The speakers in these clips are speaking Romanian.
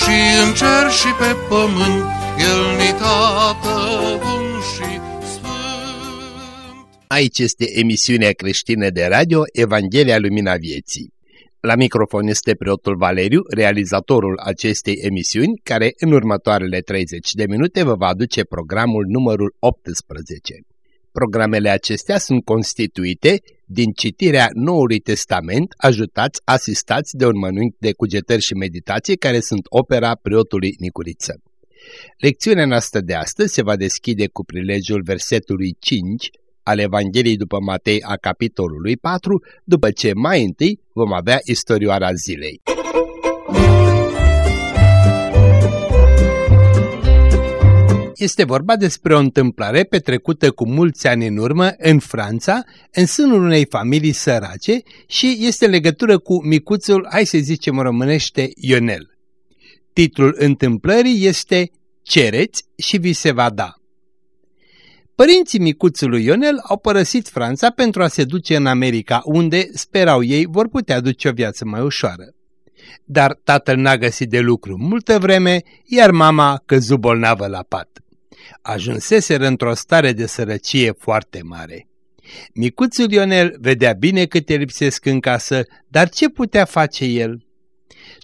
și în cer și pe pământ, El ni tată bun și sfânt. Aici este emisiunea creștină de radio Evanghelia Lumina Vieții. La microfon este preotul Valeriu, realizatorul acestei emisiuni, care în următoarele 30 de minute vă va aduce programul numărul 18. Programele acestea sunt constituite din citirea Noului Testament, ajutați, asistați de un mănânc de cugetări și meditații care sunt opera preotului Nicuriță. Lecțiunea noastră de astăzi se va deschide cu prilejul versetului 5 al Evangheliei după Matei a capitolului 4, după ce mai întâi vom avea istorioara zilei. Este vorba despre o întâmplare petrecută cu mulți ani în urmă în Franța, în sânul unei familii sărace și este în legătură cu micuțul, hai să zicem românește, Ionel. Titlul întâmplării este Cereți și vi se va da. Părinții micuțului Ionel au părăsit Franța pentru a se duce în America, unde, sperau ei, vor putea duce o viață mai ușoară. Dar tatăl n-a găsit de lucru multă vreme, iar mama căzu bolnavă la pat. Ajunseseră într-o stare de sărăcie foarte mare. Micuțul Ionel vedea bine câte lipsesc în casă, dar ce putea face el?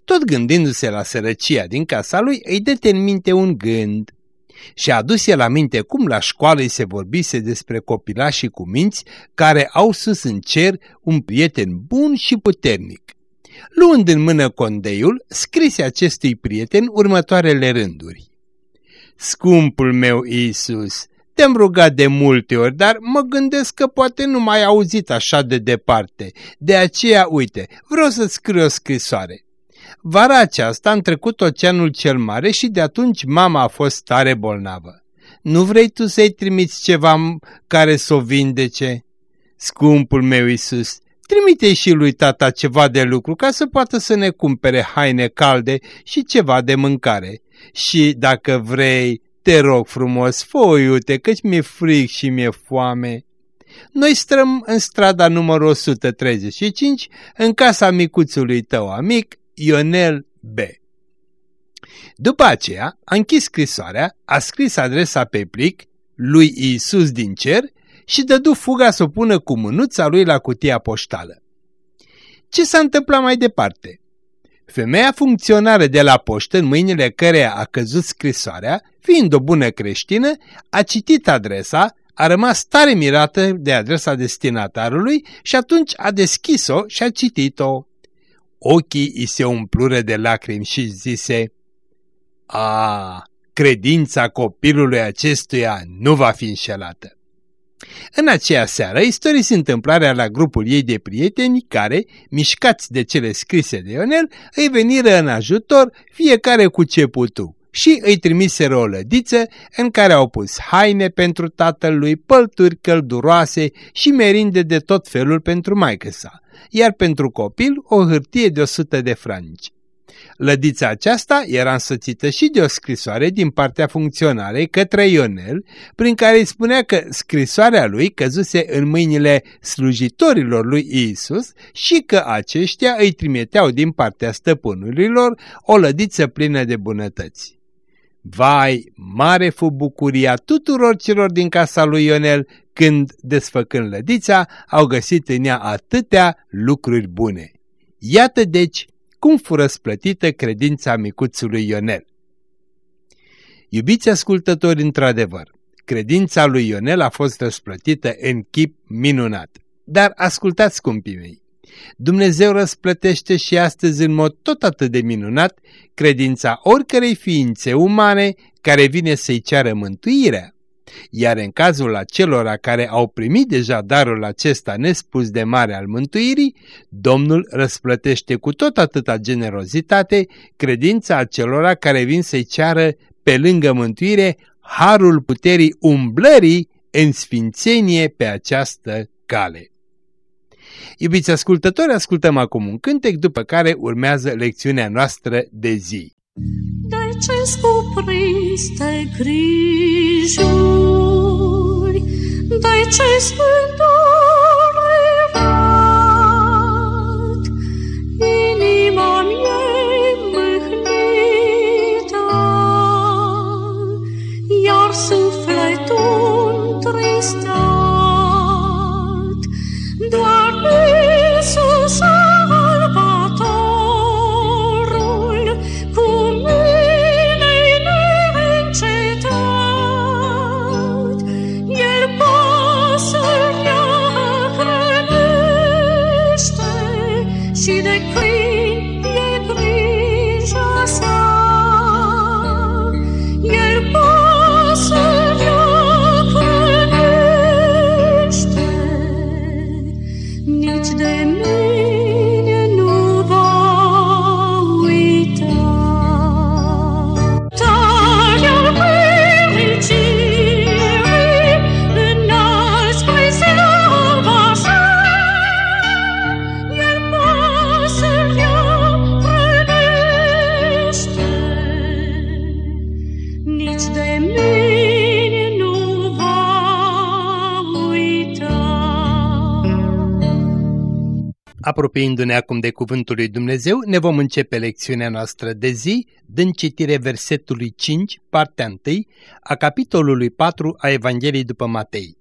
Tot gândindu-se la sărăcia din casa lui, îi dete în minte un gând și a adus el aminte cum la școală îi se vorbise despre copilașii cu minți care au sus în cer un prieten bun și puternic. Luând în mână condeiul, scrise acestui prieten următoarele rânduri. Scumpul meu Iisus, te-am rugat de multe ori, dar mă gândesc că poate nu mai auzit așa de departe. De aceea, uite, vreau să-ți scriu o scrisoare. Vara aceasta am trecut oceanul cel mare și de atunci mama a fost tare bolnavă. Nu vrei tu să-i trimiți ceva care să o vindece? Scumpul meu Isus, trimite și lui tata ceva de lucru ca să poată să ne cumpere haine calde și ceva de mâncare. Și dacă vrei, te rog frumos, foiute, căci mi-e frig și mi-e foame. Noi străm în strada numărul 135, în casa micuțului tău amic, Ionel B. După aceea, a închis scrisoarea, a scris adresa pe plic lui Iisus din cer și dădu fuga să o pună cu mânuța lui la cutia poștală. Ce s-a întâmplat mai departe? Femeia funcționară de la poștă, în mâinile căreia a căzut scrisoarea, fiind o bună creștină, a citit adresa, a rămas tare mirată de adresa destinatarului și atunci a deschis-o și a citit-o. Ochii îi se umplură de lacrimi și zise, A, credința copilului acestuia nu va fi înșelată. În aceea seară istorisi întâmplarea la grupul ei de prieteni care, mișcați de cele scrise de Ionel, îi veniră în ajutor fiecare cu ce putu și îi trimiseră o lădiță în care au pus haine pentru tatălui, pălturi călduroase și merinde de tot felul pentru maică sa, iar pentru copil o hârtie de 100 de franci. Lădița aceasta era însățită și de o scrisoare din partea funcționarei către Ionel, prin care îi spunea că scrisoarea lui căzuse în mâinile slujitorilor lui Isus și că aceștia îi trimiteau din partea stăpânului lor o lădiță plină de bunătăți. Vai, mare fu bucuria tuturor celor din casa lui Ionel când, desfăcând lădița, au găsit în ea atâtea lucruri bune. Iată deci cum fu răsplătită credința micuțului Ionel. Iubiți ascultători, într-adevăr, credința lui Ionel a fost răsplătită în chip minunat. Dar ascultați, scumpii mei, Dumnezeu răsplătește și astăzi în mod tot atât de minunat credința oricărei ființe umane care vine să-i ceară mântuirea. Iar în cazul acelora care au primit deja darul acesta nespus de mare al mântuirii, Domnul răsplătește cu tot atâta generozitate credința acelora care vin să-i ceară pe lângă mântuire harul puterii umblării în sfințenie pe această cale. Iubiți ascultători, ascultăm acum un cântec, după care urmează lecțiunea noastră de zi. De ce cuprins grijuri, de ce sunt Apropiindu-ne acum de Cuvântul lui Dumnezeu, ne vom începe lecțiunea noastră de zi, dând citire versetului 5, partea 1, a capitolului 4 a Evangheliei după Matei.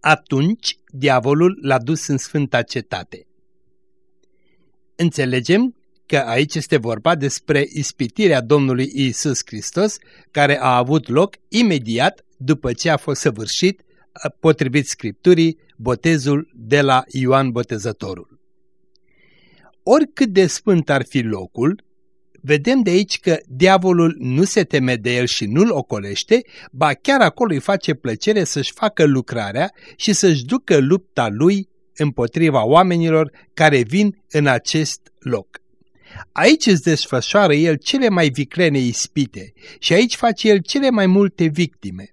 Atunci, diavolul l-a dus în sfânta cetate. Înțelegem că aici este vorba despre ispitirea Domnului Isus Hristos, care a avut loc imediat după ce a fost săvârșit potrivit Scripturii, botezul de la Ioan Botezătorul. Oricât de sfânt ar fi locul, vedem de aici că diavolul nu se teme de el și nu-l ocolește, ba chiar acolo îi face plăcere să-și facă lucrarea și să-și ducă lupta lui împotriva oamenilor care vin în acest loc. Aici îți desfășoară el cele mai viclene ispite și aici face el cele mai multe victime.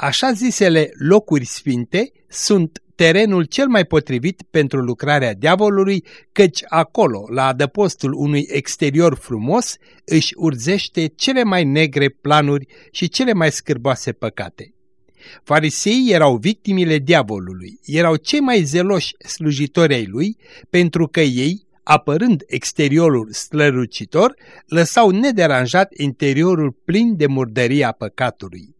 Așa zisele locuri sfinte sunt terenul cel mai potrivit pentru lucrarea diavolului, căci acolo, la adăpostul unui exterior frumos, își urzește cele mai negre planuri și cele mai scârboase păcate. Fariseii erau victimile diavolului, erau cei mai zeloși slujitori ai lui, pentru că ei, apărând exteriorul slărucitor, lăsau nederanjat interiorul plin de murdăria păcatului.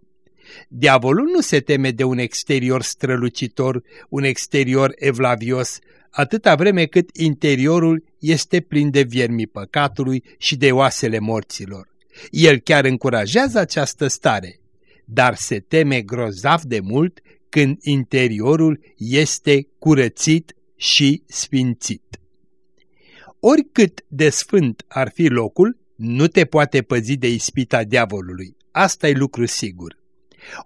Diavolul nu se teme de un exterior strălucitor, un exterior evlavios, atâta vreme cât interiorul este plin de viermii păcatului și de oasele morților. El chiar încurajează această stare, dar se teme grozav de mult când interiorul este curățit și sfințit. Oricât de sfânt ar fi locul, nu te poate păzi de ispita diavolului. Asta e lucru sigur.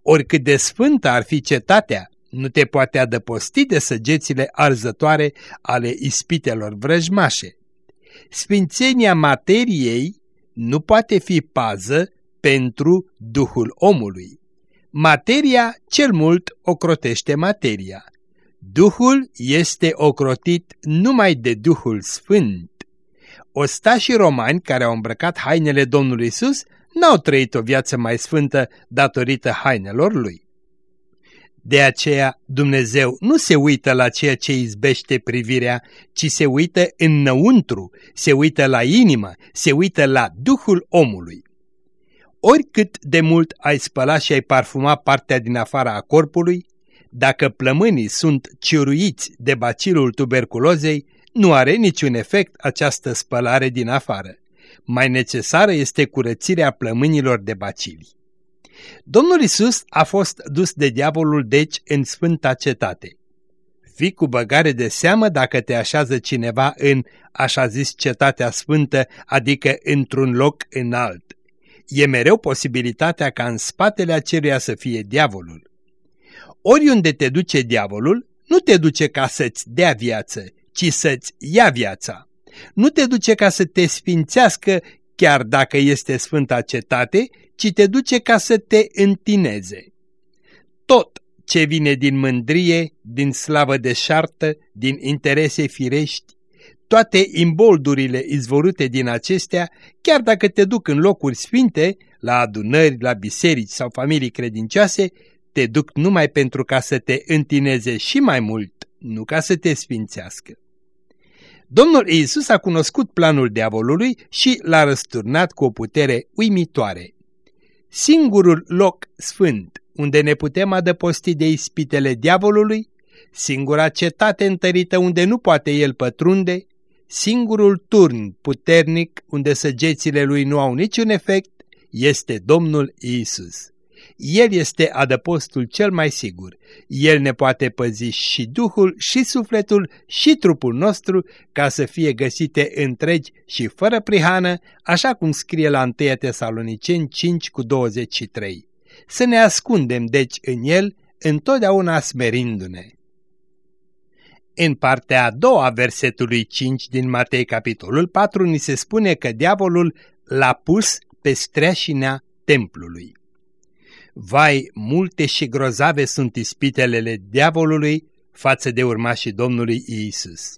Oricât de sfântă ar fi cetatea, nu te poate adăposti de săgețile arzătoare ale ispitelor vrăjmașe. Sfințenia materiei nu poate fi pază pentru Duhul omului. Materia cel mult ocrotește materia. Duhul este ocrotit numai de Duhul Sfânt. Ostașii romani care au îmbrăcat hainele Domnului Isus n-au trăit o viață mai sfântă datorită hainelor lui. De aceea Dumnezeu nu se uită la ceea ce izbește privirea, ci se uită înăuntru, se uită la inimă, se uită la Duhul omului. Oricât de mult ai spăla și ai parfuma partea din afara a corpului, dacă plămânii sunt ciuruiți de bacilul tuberculozei, nu are niciun efect această spălare din afară. Mai necesară este curățirea plămânilor de bacili. Domnul Isus a fost dus de diavolul deci în sfânta cetate. Fii cu băgare de seamă dacă te așează cineva în, așa zis, cetatea sfântă, adică într-un loc înalt. E mereu posibilitatea ca în spatele aceluia să fie diavolul. Oriunde te duce diavolul, nu te duce ca să-ți dea viață, ci să-ți ia viața. Nu te duce ca să te sfințească, chiar dacă este sfânta cetate, ci te duce ca să te întineze. Tot ce vine din mândrie, din slavă deșartă, din interese firești, toate imboldurile izvorute din acestea, chiar dacă te duc în locuri sfinte, la adunări, la biserici sau familii credincioase, te duc numai pentru ca să te întineze și mai mult, nu ca să te sfințească. Domnul Iisus a cunoscut planul diavolului și l-a răsturnat cu o putere uimitoare. Singurul loc sfânt unde ne putem adăposti de ispitele diavolului, singura cetate întărită unde nu poate el pătrunde, singurul turn puternic unde săgețile lui nu au niciun efect, este Domnul Isus. El este adăpostul cel mai sigur. El ne poate păzi și Duhul, și sufletul, și trupul nostru, ca să fie găsite întregi și fără prihană, așa cum scrie la 1 Tesaloniceni 5 cu 23. Să ne ascundem deci în El, întotdeauna smerindu-ne. În partea a doua versetului 5 din Matei capitolul 4 ni se spune că diavolul l-a pus pe streașinea templului. Vai, multe și grozave sunt ispitelele diavolului față de urmașii Domnului Iisus.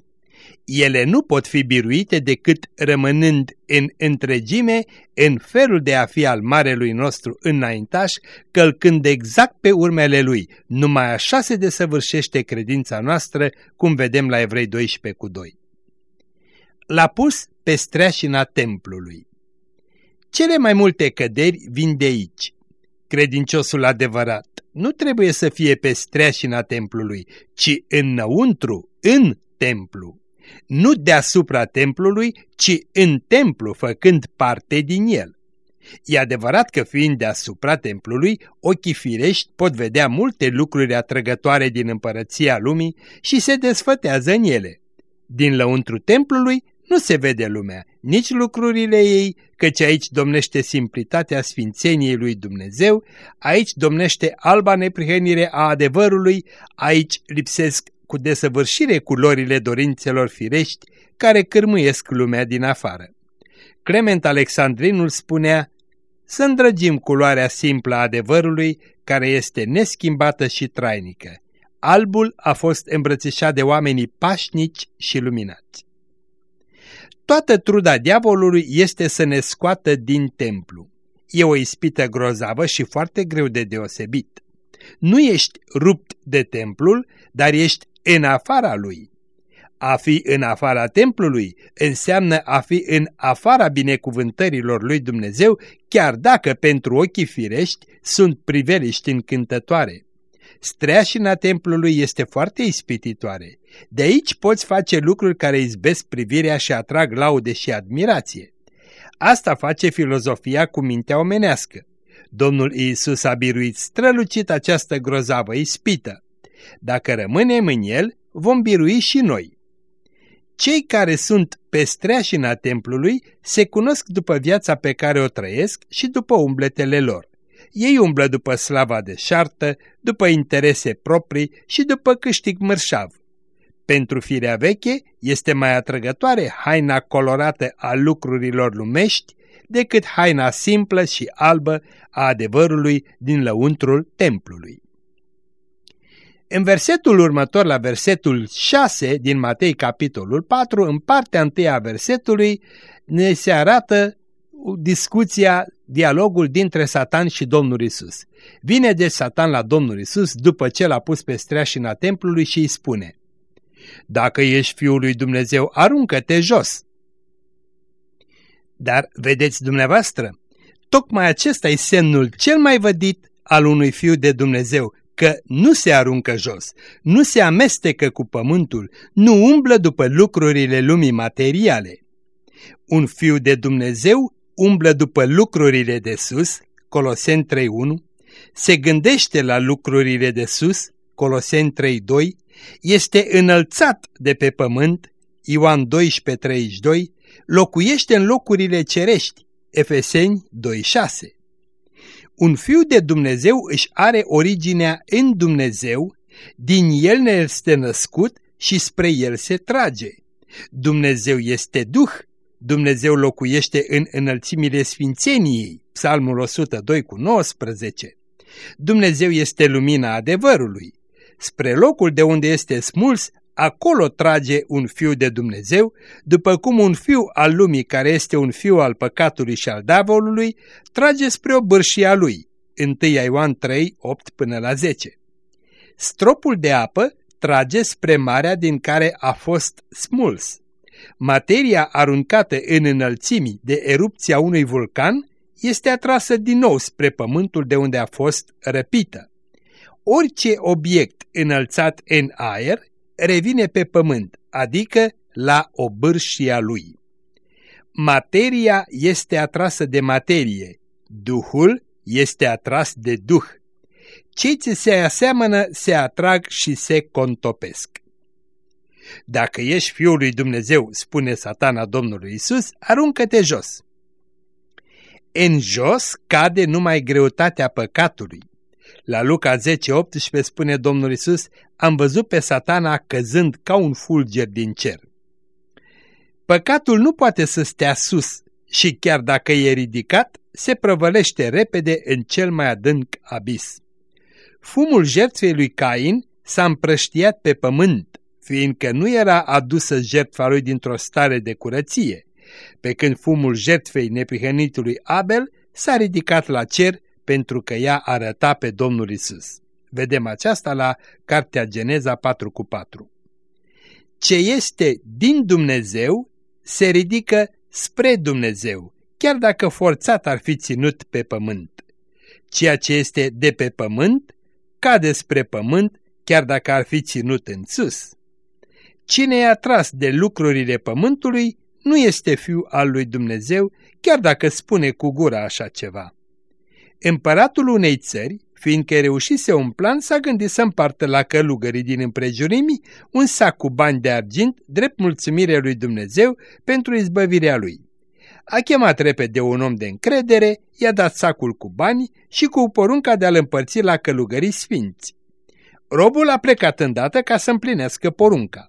Ele nu pot fi biruite decât rămânând în întregime în felul de a fi al marelui nostru înaintaș, călcând exact pe urmele lui. Numai așa se desăvârșește credința noastră, cum vedem la Evrei 12 cu 2. L-a pus pe streașina templului. Cele mai multe căderi vin de aici. Credinciosul adevărat nu trebuie să fie pe streașina templului, ci înăuntru, în templu nu deasupra templului, ci în templu, făcând parte din el. E adevărat că fiind deasupra templului, ochii firești pot vedea multe lucruri atrăgătoare din împărăția lumii și se desfătează în ele. Din lăuntru templului nu se vede lumea, nici lucrurile ei, căci aici domnește simplitatea sfințeniei lui Dumnezeu, aici domnește alba neprihănire a adevărului, aici lipsesc cu desăvârșire culorile dorințelor firești care cârmuiesc lumea din afară. Clement Alexandrinul spunea să îndrăgim culoarea simplă a adevărului care este neschimbată și trainică. Albul a fost îmbrățișat de oamenii pașnici și luminați. Toată truda diavolului este să ne scoată din templu. E o ispită grozavă și foarte greu de deosebit. Nu ești rupt de templul, dar ești în afara lui. A fi în afara templului înseamnă a fi în afara binecuvântărilor lui Dumnezeu, chiar dacă pentru ochii firești sunt priveliști încântătoare. Streașina templului este foarte ispititoare. De aici poți face lucruri care izbesc privirea și atrag laude și admirație. Asta face filozofia cu mintea omenească. Domnul Iisus a biruit strălucit această grozavă ispită. Dacă rămânem în el, vom birui și noi. Cei care sunt pe streașina templului se cunosc după viața pe care o trăiesc și după umbletele lor. Ei umblă după slava de șartă, după interese proprii și după câștig mărșav. Pentru firea veche este mai atrăgătoare haina colorată a lucrurilor lumești decât haina simplă și albă a adevărului din lăuntrul templului. În versetul următor, la versetul 6 din Matei, capitolul 4, în partea întâi a versetului, ne se arată discuția, dialogul dintre Satan și Domnul Isus. Vine de Satan la Domnul Isus după ce l-a pus pe streașina templului și îi spune Dacă ești Fiul lui Dumnezeu, aruncă-te jos. Dar vedeți dumneavoastră, tocmai acesta e semnul cel mai vădit al unui Fiu de Dumnezeu, că nu se aruncă jos, nu se amestecă cu pământul, nu umblă după lucrurile lumii materiale. Un fiu de Dumnezeu umblă după lucrurile de sus, Coloseni 3.1, se gândește la lucrurile de sus, Coloseni 3.2, este înălțat de pe pământ, Ioan 12.32, locuiește în locurile cerești, Efeseni 2.6 Un fiu de Dumnezeu își are originea în Dumnezeu, din el ne este născut și spre el se trage. Dumnezeu este Duh, Dumnezeu locuiește în înălțimile sfințeniei, Psalmul 102 cu 19. Dumnezeu este lumina adevărului. Spre locul de unde este smuls, acolo trage un fiu de Dumnezeu, după cum un fiu al lumii care este un fiu al păcatului și al davolului, trage spre o bârșia lui. 1 Ioan 3, 8 până la 10. Stropul de apă trage spre marea din care a fost smuls. Materia aruncată în înălțimi de erupția unui vulcan este atrasă din nou spre pământul de unde a fost răpită. Orice obiect înălțat în aer revine pe pământ, adică la obârșia lui. Materia este atrasă de materie, Duhul este atras de Duh. Cei ce se aseamănă se atrag și se contopesc. Dacă ești Fiul lui Dumnezeu, spune satana Domnului Isus, aruncă-te jos. În jos cade numai greutatea păcatului. La Luca 10:18 spune Domnul Isus, am văzut pe satana căzând ca un fulger din cer. Păcatul nu poate să stea sus și chiar dacă e ridicat, se prăvălește repede în cel mai adânc abis. Fumul jertfei lui Cain s-a împrăștiat pe pământ, fiindcă nu era adusă jertfa lui dintr-o stare de curăție, pe când fumul jertfei neprihănitului Abel s-a ridicat la cer pentru că ea arăta pe Domnul Isus. Vedem aceasta la Cartea Geneza 4 cu 4. Ce este din Dumnezeu se ridică spre Dumnezeu, chiar dacă forțat ar fi ținut pe pământ. Ceea ce este de pe pământ cade spre pământ, chiar dacă ar fi ținut în sus. Cine e atras de lucrurile pământului nu este fiu al lui Dumnezeu, chiar dacă spune cu gura așa ceva. Împăratul unei țări, fiindcă reușise un plan, s-a gândit să împartă la călugării din împrejurimi un sac cu bani de argint, drept mulțumire lui Dumnezeu pentru izbăvirea lui. A chemat repede un om de încredere, i-a dat sacul cu bani și cu porunca de a-l împărți la călugării sfinți. Robul a plecat îndată ca să împlinească porunca.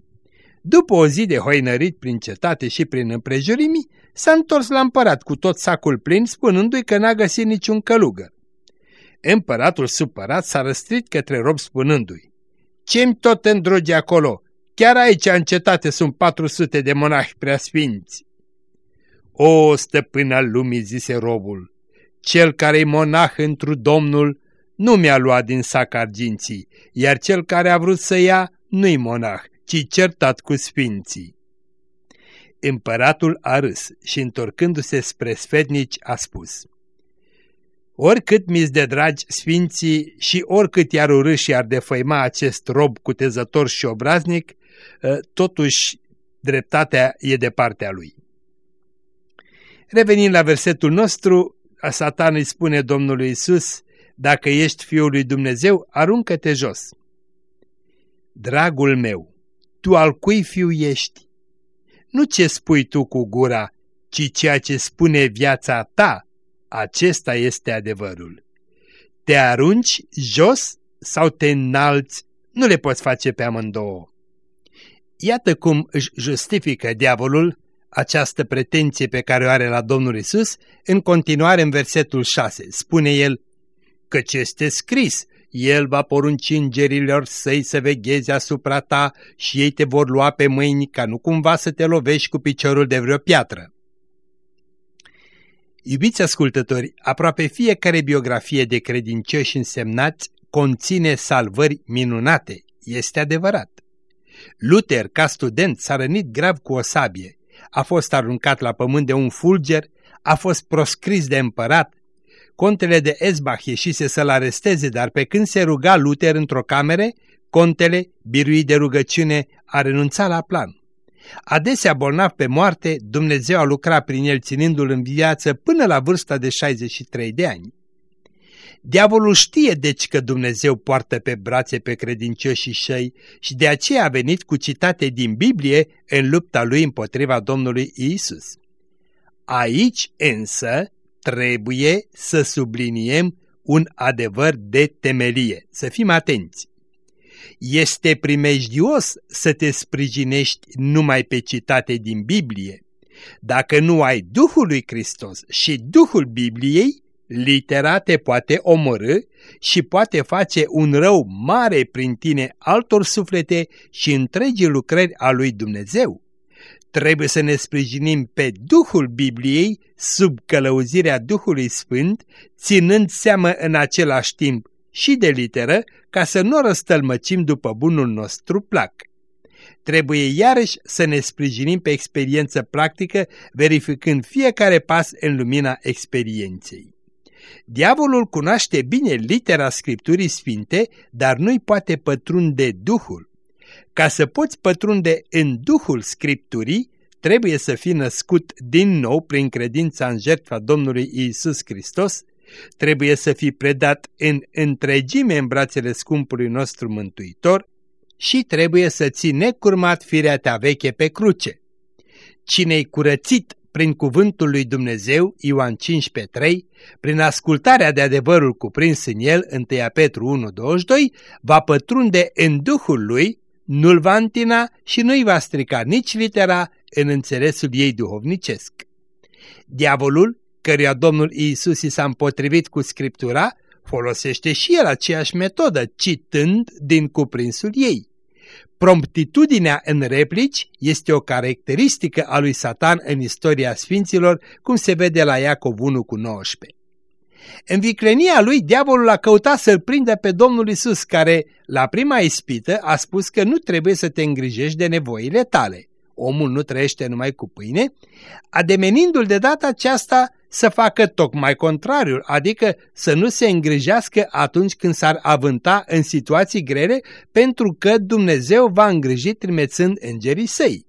După o zi de hoinărit prin cetate și prin împrejurimi, s-a întors la împărat cu tot sacul plin, spunându-i că n-a găsit niciun călugăr. Împăratul supărat s-a răstrit către rob spunându-i, Ce-mi tot îndrogi acolo? Chiar aici în cetate sunt 400 de monahi preasfinți. O, stăpân al lumii, zise robul, cel care-i monah întru Domnul nu mi-a luat din sac arginții, iar cel care a vrut să ia nu-i monah, ci certat cu sfinții. Împăratul a râs și întorcându-se spre sfetnici a spus Oricât mi de dragi sfinții și oricât i-ar urâ și ar defăima acest rob cutezător și obraznic, ă, totuși dreptatea e de partea lui. Revenind la versetul nostru, Satan îi spune Domnului Isus, dacă ești Fiul lui Dumnezeu, aruncă-te jos. Dragul meu, tu al cui fiu ești? Nu ce spui tu cu gura, ci ceea ce spune viața ta, acesta este adevărul. Te arunci jos sau te înalți, nu le poți face pe amândouă. Iată cum își justifică diavolul această pretenție pe care o are la Domnul Isus, în continuare în versetul 6. Spune el, căci este scris, el va porunci îngerilor săi să vegheze asupra ta și ei te vor lua pe mâini ca nu cumva să te lovești cu piciorul de vreo piatră. Iubiți ascultători, aproape fiecare biografie de credincioși însemnați conține salvări minunate, este adevărat. Luther, ca student, s-a rănit grav cu o sabie, a fost aruncat la pământ de un fulger, a fost proscris de împărat, contele de Esbach ieșise să-l aresteze, dar pe când se ruga Luther într-o camere, contele, biruit de rugăciune, a renunțat la plan. Adesea bolnav pe moarte, Dumnezeu a lucrat prin el ținându-l în viață până la vârsta de 63 de ani. Diavolul știe deci că Dumnezeu poartă pe brațe pe credincioșii săi și de aceea a venit cu citate din Biblie în lupta lui împotriva Domnului Isus. Aici însă trebuie să subliniem un adevăr de temelie. Să fim atenți. Este primejdios să te sprijinești numai pe citate din Biblie. Dacă nu ai Duhul lui Hristos și Duhul Bibliei, litera te poate omorâ și poate face un rău mare prin tine altor suflete și întregii lucrări a lui Dumnezeu. Trebuie să ne sprijinim pe Duhul Bibliei sub călăuzirea Duhului Sfânt, ținând seamă în același timp și de literă, ca să nu răstălmăcim după bunul nostru plac. Trebuie iarăși să ne sprijinim pe experiență practică, verificând fiecare pas în lumina experienței. Diavolul cunoaște bine litera Scripturii Sfinte, dar nu-i poate pătrunde Duhul. Ca să poți pătrunde în Duhul Scripturii, trebuie să fii născut din nou prin credința în jertfa Domnului Isus Hristos, trebuie să fii predat în întregime în brațele scumpului nostru Mântuitor și trebuie să ții necurmat firea ta veche pe cruce. Cine-i curățit prin cuvântul lui Dumnezeu, Ioan 15.3, prin ascultarea de adevărul cuprins în el, 1 Petru 1.22, va pătrunde în Duhul lui, nu-l va întina și nu-i va strica nici litera în înțelesul ei duhovnicesc. Diavolul, căruia Domnul Iisus i s-a împotrivit cu Scriptura, folosește și el aceeași metodă, citând din cuprinsul ei. Promptitudinea în replici este o caracteristică a lui Satan în istoria Sfinților, cum se vede la Iacov 1 cu 19. În viclenia lui, diavolul a căutat să-l prindă pe Domnul Isus, care, la prima ispită, a spus că nu trebuie să te îngrijești de nevoile tale. Omul nu trăiește numai cu pâine, ademenindu-l de data aceasta să facă tocmai contrariul, adică să nu se îngrijească atunci când s-ar avânta în situații grele, pentru că Dumnezeu va îngriji trimețând îngerii săi.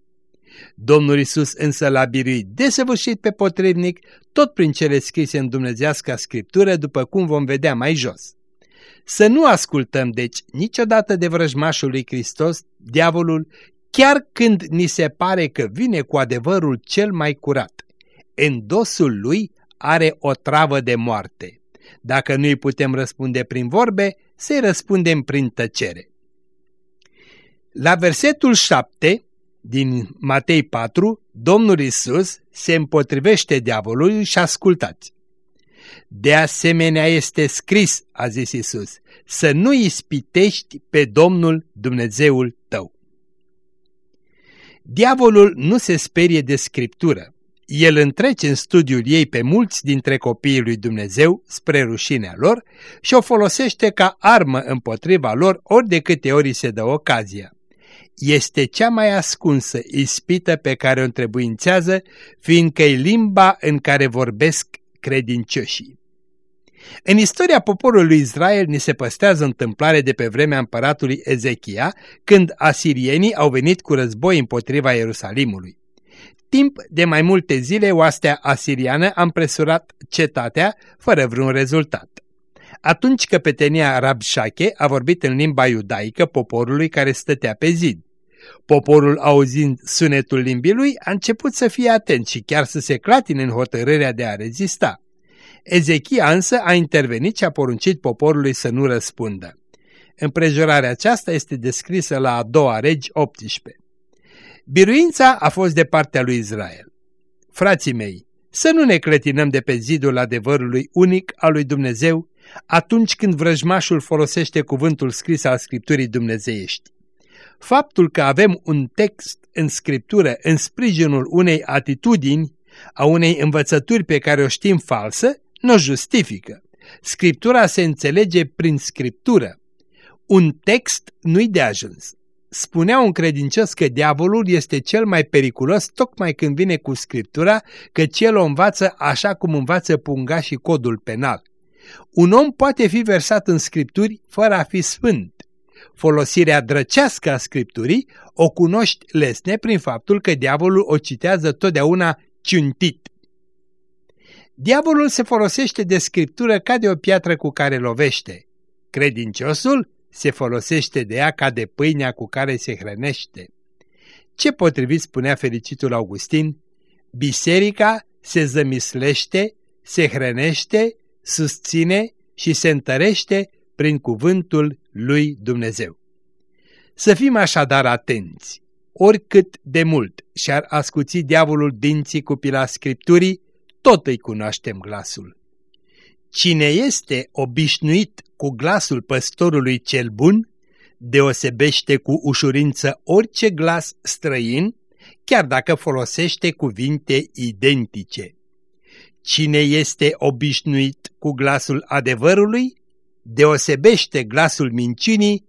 Domnul Isus însă l-a biruit desăvârșit pe potrivnic, tot prin cele scrise în Dumnezeasca Scriptură, după cum vom vedea mai jos. Să nu ascultăm, deci, niciodată de vrăjmașul lui Hristos, diavolul, chiar când ni se pare că vine cu adevărul cel mai curat. În dosul lui are o travă de moarte. Dacă nu îi putem răspunde prin vorbe, să-i răspundem prin tăcere. La versetul 7 din Matei 4, Domnul Isus se împotrivește diavolului și ascultați. De asemenea este scris, a zis Isus, să nu ispitești pe Domnul Dumnezeul tău. Diavolul nu se sperie de scriptură. El întrece în studiul ei pe mulți dintre copiii lui Dumnezeu spre rușinea lor și o folosește ca armă împotriva lor ori de câte ori se dă ocazia. Este cea mai ascunsă ispită pe care o întrebuințează, fiindcă e limba în care vorbesc credincioșii. În istoria poporului lui Israel ni se păstrează întâmplare de pe vremea împăratului Ezechia, când asirienii au venit cu război împotriva Ierusalimului. Timp de mai multe zile, oastea asiriană a împresurat cetatea fără vreun rezultat. Atunci căpetenia Rabșache a vorbit în limba iudaică poporului care stătea pe zid. Poporul, auzind sunetul limbii lui, a început să fie atent și chiar să se clatine în hotărârea de a rezista. Ezechia însă a intervenit și a poruncit poporului să nu răspundă. Împrejurarea aceasta este descrisă la a doua regi 18. Biruința a fost de partea lui Israel. Frații mei, să nu ne clătinăm de pe zidul adevărului unic al lui Dumnezeu atunci când vrăjmașul folosește cuvântul scris al Scripturii dumnezeiești. Faptul că avem un text în Scriptură în sprijinul unei atitudini, a unei învățături pe care o știm falsă, nu justifică. Scriptura se înțelege prin Scriptură. Un text nu-i de ajuns. Spunea un credincios că diavolul este cel mai periculos tocmai când vine cu Scriptura, că cel o învață așa cum învață punga și codul penal. Un om poate fi versat în Scripturi fără a fi sfânt. Folosirea drăcească a Scripturii o cunoști lesne prin faptul că diavolul o citează totdeauna ciuntit. Diavolul se folosește de Scriptură ca de o piatră cu care lovește. Credinciosul se folosește de ea ca de pâinea cu care se hrănește. Ce potrivit spunea fericitul Augustin? Biserica se zămislește, se hrănește, susține și se întărește prin cuvântul lui Dumnezeu. Să fim așadar atenți, oricât de mult și-ar ascuți diavolul dinții cu pila Scripturii, tot îi cunoaștem glasul. Cine este obișnuit cu glasul păstorului cel bun, deosebește cu ușurință orice glas străin, chiar dacă folosește cuvinte identice. Cine este obișnuit cu glasul adevărului, deosebește glasul minciunii,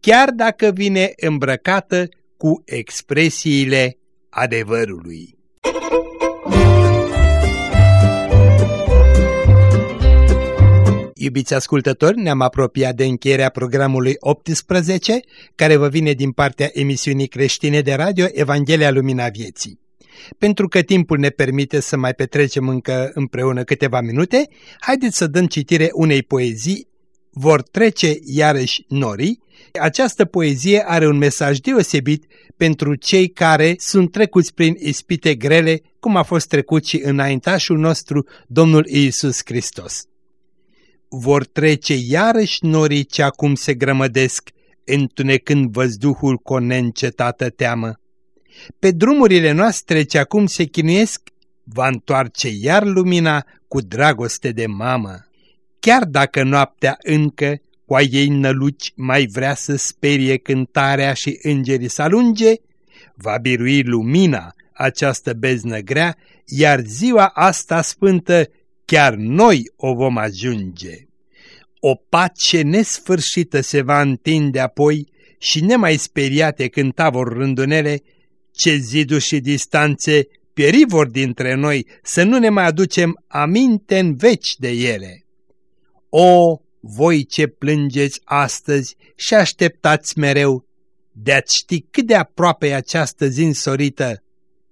chiar dacă vine îmbrăcată cu expresiile adevărului. Iubiți ascultători, ne-am apropiat de încheierea programului 18, care vă vine din partea emisiunii creștine de radio Evanghelia Lumina Vieții. Pentru că timpul ne permite să mai petrecem încă împreună câteva minute, haideți să dăm citire unei poezii, Vor trece iarăși norii. Această poezie are un mesaj deosebit pentru cei care sunt trecuți prin ispite grele, cum a fost trecut și înaintașul nostru, Domnul Iisus Hristos vor trece iarăși norii ce acum se grămădesc, întunecând văzduhul cu o neîncetată teamă. Pe drumurile noastre ce acum se chinuiesc, va întoarce iar lumina cu dragoste de mamă. Chiar dacă noaptea încă cu a ei năluci mai vrea să sperie cântarea și îngerii să alunge, va birui lumina această beznă grea, iar ziua asta sfântă chiar noi o vom ajunge. O pace nesfârșită se va întinde apoi și nemai speriate cânta vor rândunele, ce ziduri și distanțe pieri vor dintre noi să nu ne mai aducem aminte în veci de ele. O, voi ce plângeți astăzi și așteptați mereu, de-ați ști cât de aproape e această zi însorită,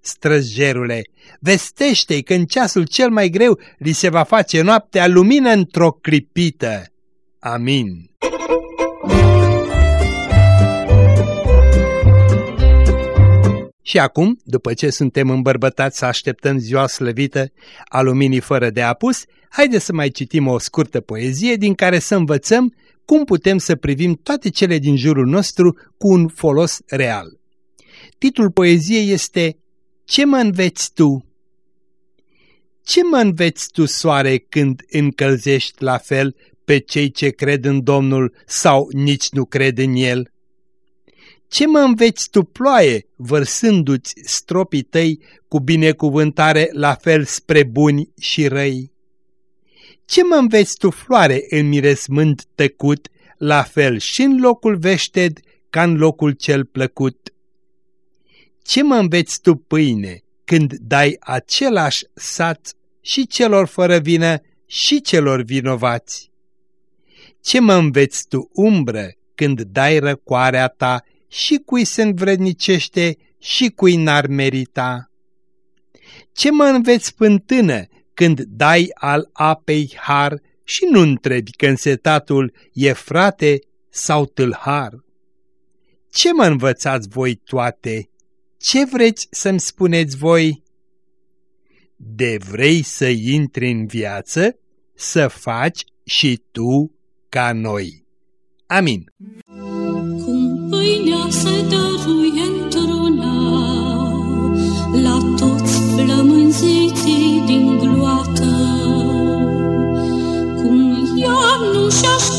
străjerule, vestește-i că în ceasul cel mai greu li se va face noaptea lumină într-o clipită. Amin. Și acum, după ce suntem îmbărbătați să așteptăm ziua slăvită a luminii fără de apus, haide să mai citim o scurtă poezie din care să învățăm cum putem să privim toate cele din jurul nostru cu un folos real. Titlul poeziei este ce mă înveți tu? Ce mă înveți tu, soare, când încălzești la fel pe cei ce cred în Domnul sau nici nu cred în El? Ce mă înveți tu, ploaie, vărsându-ți stropii tăi cu binecuvântare la fel spre buni și răi? Ce mă înveți tu, floare, în miresmânt tăcut, la fel și în locul veșted ca în locul cel plăcut? Ce mă înveți tu, pâine, când dai același sat și celor fără vină și celor vinovați? Ce mă înveți tu, umbră, când dai răcoarea ta și cui se învrednicește și cui n-ar merita? Ce mă înveți, pântână, când dai al apei har și nu întrebi că însetatul e frate sau tâlhar? Ce mă învățați voi toate, ce vreți să-mi spuneți voi? De vrei să intri în viață, să faci și tu ca noi. Amin. Cum pâinea se dăruie într-una. La toți flămânziții din gloată, cum ea nu-și așteaptă